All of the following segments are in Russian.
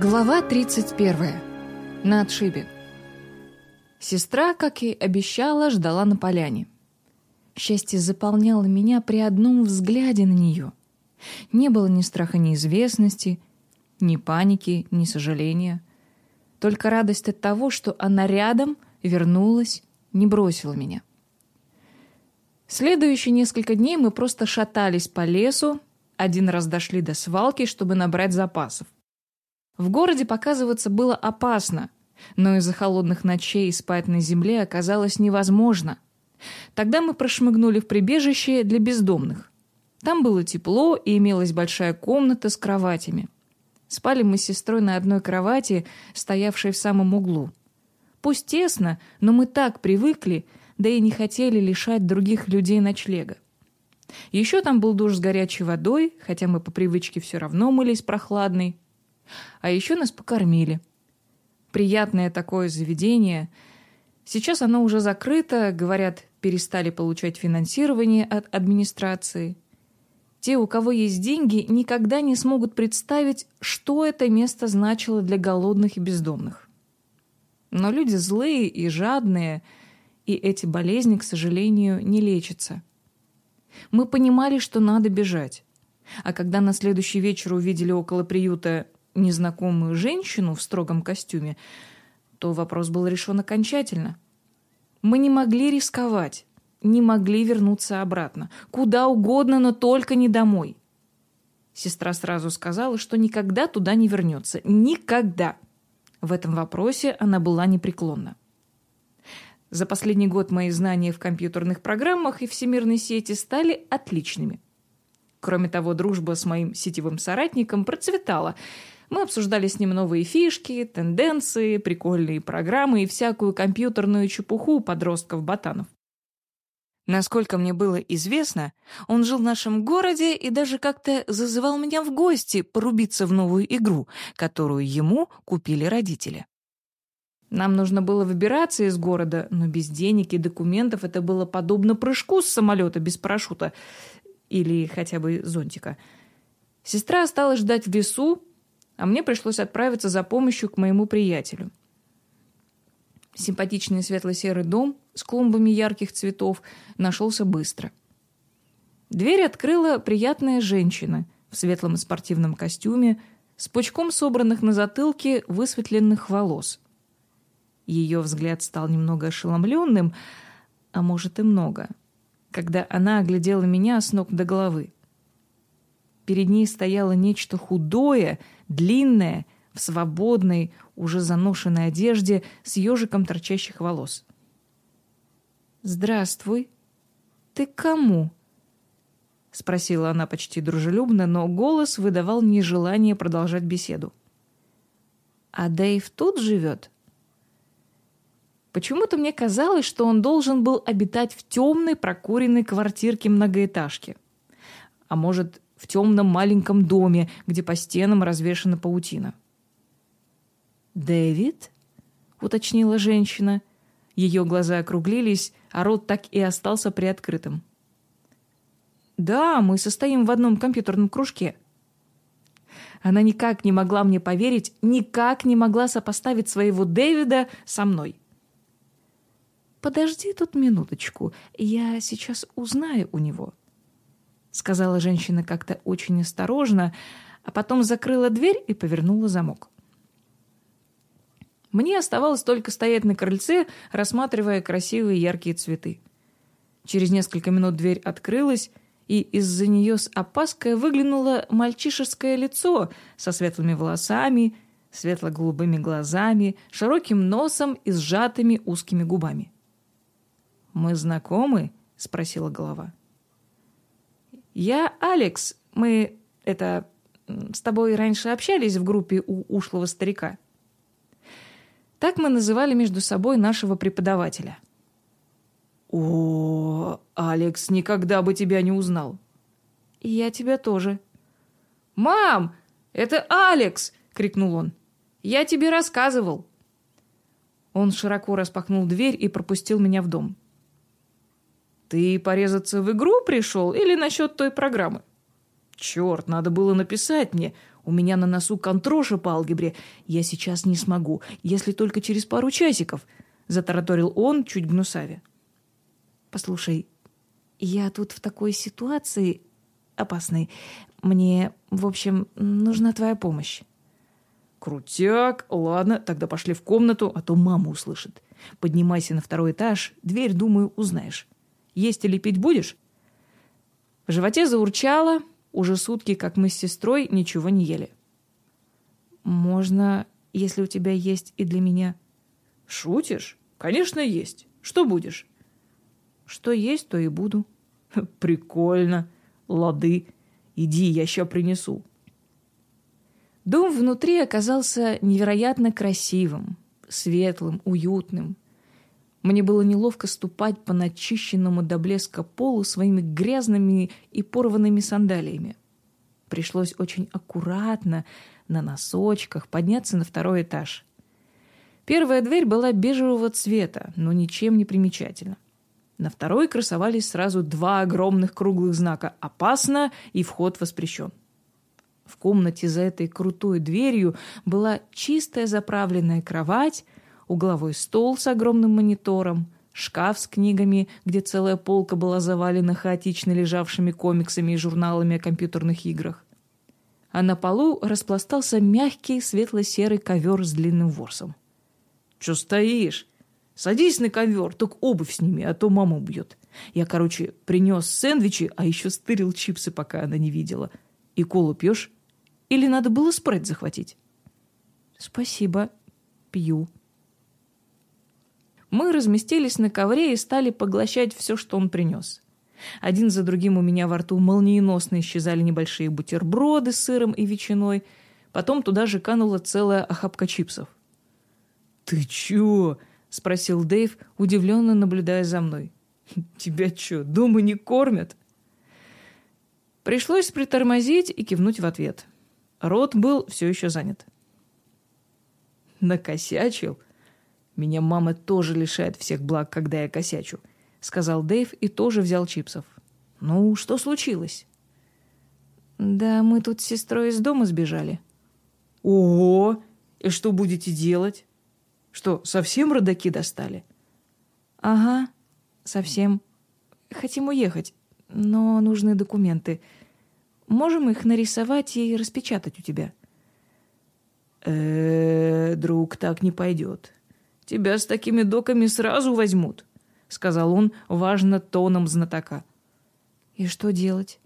Глава 31. На отшибе. Сестра, как и обещала, ждала на поляне. Счастье заполняло меня при одном взгляде на нее. Не было ни страха неизвестности, ни паники, ни сожаления. Только радость от того, что она рядом, вернулась, не бросила меня. Следующие несколько дней мы просто шатались по лесу, один раз дошли до свалки, чтобы набрать запасов. В городе показываться было опасно, но из-за холодных ночей спать на земле оказалось невозможно. Тогда мы прошмыгнули в прибежище для бездомных. Там было тепло и имелась большая комната с кроватями. Спали мы с сестрой на одной кровати, стоявшей в самом углу. Пусть тесно, но мы так привыкли, да и не хотели лишать других людей ночлега. Еще там был душ с горячей водой, хотя мы по привычке все равно мылись прохладной. А еще нас покормили. Приятное такое заведение. Сейчас оно уже закрыто, говорят, перестали получать финансирование от администрации. Те, у кого есть деньги, никогда не смогут представить, что это место значило для голодных и бездомных. Но люди злые и жадные, и эти болезни, к сожалению, не лечатся. Мы понимали, что надо бежать. А когда на следующий вечер увидели около приюта незнакомую женщину в строгом костюме, то вопрос был решен окончательно. Мы не могли рисковать, не могли вернуться обратно. Куда угодно, но только не домой. Сестра сразу сказала, что никогда туда не вернется. Никогда. В этом вопросе она была непреклонна. За последний год мои знания в компьютерных программах и всемирной сети стали отличными. Кроме того, дружба с моим сетевым соратником процветала – мы обсуждали с ним новые фишки, тенденции, прикольные программы и всякую компьютерную чепуху подростков-ботанов. Насколько мне было известно, он жил в нашем городе и даже как-то зазывал меня в гости порубиться в новую игру, которую ему купили родители. Нам нужно было выбираться из города, но без денег и документов это было подобно прыжку с самолета без парашюта или хотя бы зонтика. Сестра осталась ждать в лесу, а мне пришлось отправиться за помощью к моему приятелю. Симпатичный светло-серый дом с клумбами ярких цветов нашелся быстро. Дверь открыла приятная женщина в светлом спортивном костюме с пучком собранных на затылке высветленных волос. Ее взгляд стал немного ошеломленным, а может и много, когда она оглядела меня с ног до головы. Перед ней стояло нечто худое, длинное, в свободной, уже заношенной одежде с ежиком торчащих волос. «Здравствуй. Ты кому?» — спросила она почти дружелюбно, но голос выдавал нежелание продолжать беседу. «А Дэйв тут живет?» Почему-то мне казалось, что он должен был обитать в темной прокуренной квартирке многоэтажки. А может, в темном маленьком доме, где по стенам развешана паутина. «Дэвид?» — уточнила женщина. Ее глаза округлились, а рот так и остался приоткрытым. «Да, мы состоим в одном компьютерном кружке». Она никак не могла мне поверить, никак не могла сопоставить своего Дэвида со мной. «Подожди тут минуточку, я сейчас узнаю у него», сказала женщина как-то очень осторожно, а потом закрыла дверь и повернула замок. Мне оставалось только стоять на крыльце, рассматривая красивые яркие цветы. Через несколько минут дверь открылась, и из-за нее с опаской выглянуло мальчишеское лицо со светлыми волосами, светло-голубыми глазами, широким носом и сжатыми узкими губами. «Мы знакомы?» — спросила голова. «Я Алекс. Мы, это, с тобой раньше общались в группе у ушлого старика». Так мы называли между собой нашего преподавателя. «О, Алекс, никогда бы тебя не узнал». «И я тебя тоже». «Мам, это Алекс!» — крикнул он. «Я тебе рассказывал». Он широко распахнул дверь и пропустил меня в дом. Ты порезаться в игру пришел или насчет той программы? Черт, надо было написать мне. У меня на носу контроша по алгебре. Я сейчас не смогу, если только через пару часиков», — затараторил он чуть гнусаве. «Послушай, я тут в такой ситуации опасной. Мне, в общем, нужна твоя помощь». «Крутяк. Ладно, тогда пошли в комнату, а то мама услышит. Поднимайся на второй этаж. Дверь, думаю, узнаешь. Есть или пить будешь?» В животе заурчало. Уже сутки, как мы с сестрой, ничего не ели. «Можно, если у тебя есть и для меня?» «Шутишь? Конечно, есть. Что будешь?» «Что есть, то и буду». «Прикольно. Лады. Иди, я ща принесу». Дом внутри оказался невероятно красивым, светлым, уютным. Мне было неловко ступать по начищенному до блеска полу своими грязными и порванными сандалиями. Пришлось очень аккуратно, на носочках, подняться на второй этаж. Первая дверь была бежевого цвета, но ничем не примечательна. На второй красовались сразу два огромных круглых знака «Опасно» и «Вход воспрещен». В комнате за этой крутой дверью была чистая заправленная кровать, угловой стол с огромным монитором, шкаф с книгами, где целая полка была завалена хаотично лежавшими комиксами и журналами о компьютерных играх. А на полу распластался мягкий светло-серый ковер с длинным ворсом. «Че стоишь? Садись на ковер, только обувь сними, а то мама убьет. Я, короче, принес сэндвичи, а еще стырил чипсы, пока она не видела. И колу пьешь?» Или надо было спрайт захватить? Спасибо. Пью. Мы разместились на ковре и стали поглощать все, что он принес. Один за другим у меня во рту молниеносно исчезали небольшие бутерброды с сыром и ветчиной. Потом туда же канула целая охапка чипсов. «Ты чё?» — спросил Дэйв, удивленно наблюдая за мной. «Тебя чё, дома не кормят?» Пришлось притормозить и кивнуть в ответ. — Рот был все еще занят. «Накосячил? Меня мама тоже лишает всех благ, когда я косячу», — сказал Дэйв и тоже взял чипсов. «Ну, что случилось?» «Да мы тут с сестрой из дома сбежали». «Ого! И что будете делать? Что, совсем родаки достали?» «Ага, совсем. Хотим уехать, но нужны документы». Можем их нарисовать и распечатать у тебя. Э, -э друг, так не пойдет. Тебя с такими доками сразу возьмут, сказал он важно тоном знатока. И что делать?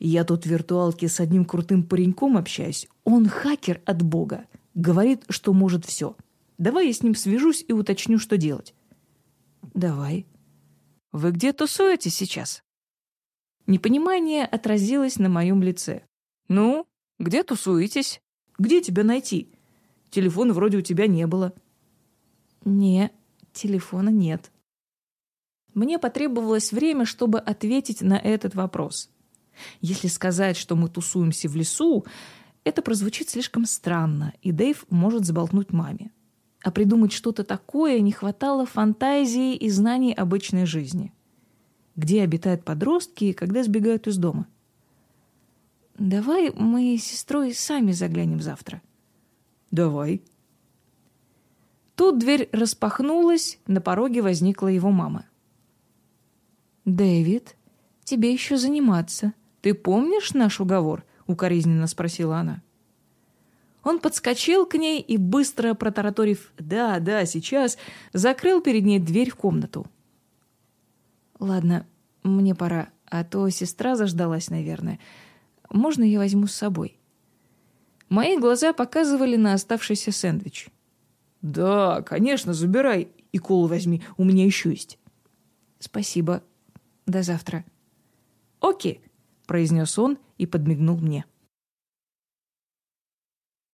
Я тут в виртуалке с одним крутым пареньком общаюсь. Он хакер от бога. Говорит, что может все. Давай я с ним свяжусь и уточню, что делать. Давай. Вы где тусуетесь сейчас? Непонимание отразилось на моем лице. «Ну, где тусуетесь? Где тебя найти? Телефона вроде у тебя не было». «Не, телефона нет». Мне потребовалось время, чтобы ответить на этот вопрос. Если сказать, что мы тусуемся в лесу, это прозвучит слишком странно, и Дэйв может заболтнуть маме. А придумать что-то такое не хватало фантазии и знаний обычной жизни где обитают подростки и когда сбегают из дома. «Давай мы с сестрой сами заглянем завтра». «Давай». Тут дверь распахнулась, на пороге возникла его мама. «Дэвид, тебе еще заниматься. Ты помнишь наш уговор?» — укоризненно спросила она. Он подскочил к ней и, быстро протараторив «да, да, сейчас», закрыл перед ней дверь в комнату. «Ладно, мне пора, а то сестра заждалась, наверное. Можно я возьму с собой?» Мои глаза показывали на оставшийся сэндвич. «Да, конечно, забирай и колу возьми, у меня еще есть». «Спасибо. До завтра». «Окей», — произнес он и подмигнул мне.